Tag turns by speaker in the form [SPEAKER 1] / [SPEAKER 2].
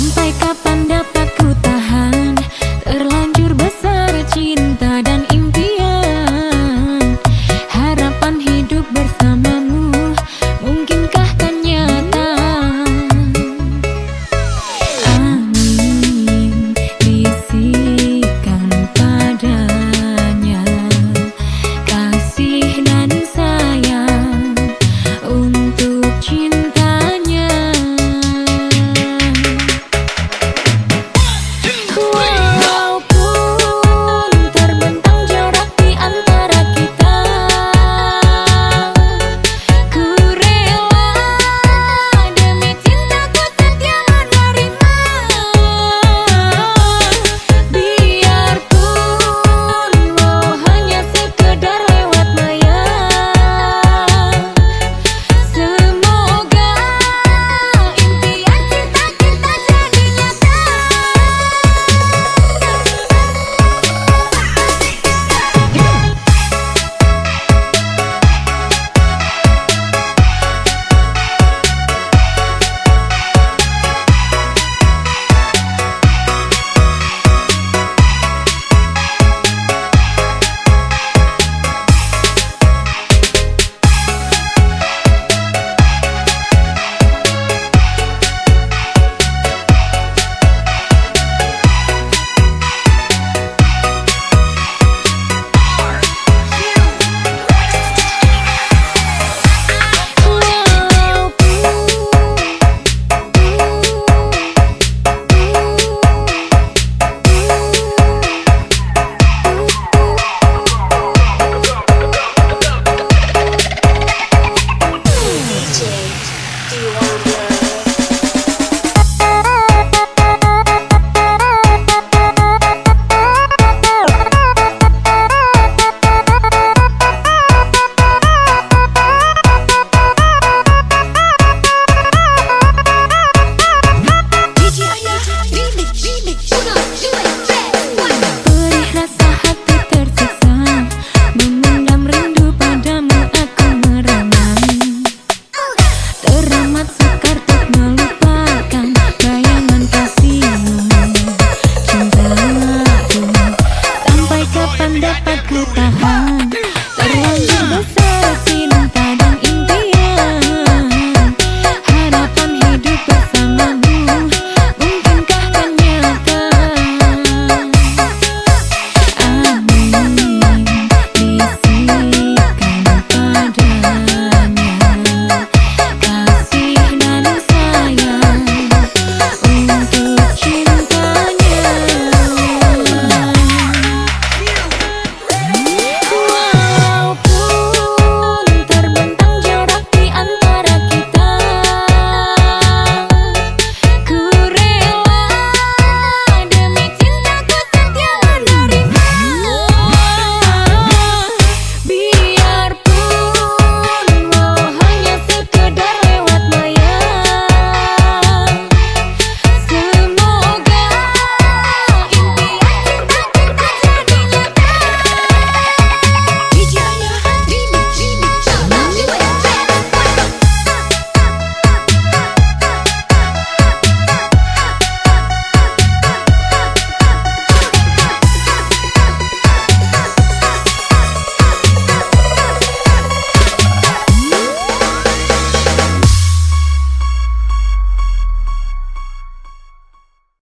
[SPEAKER 1] 心太高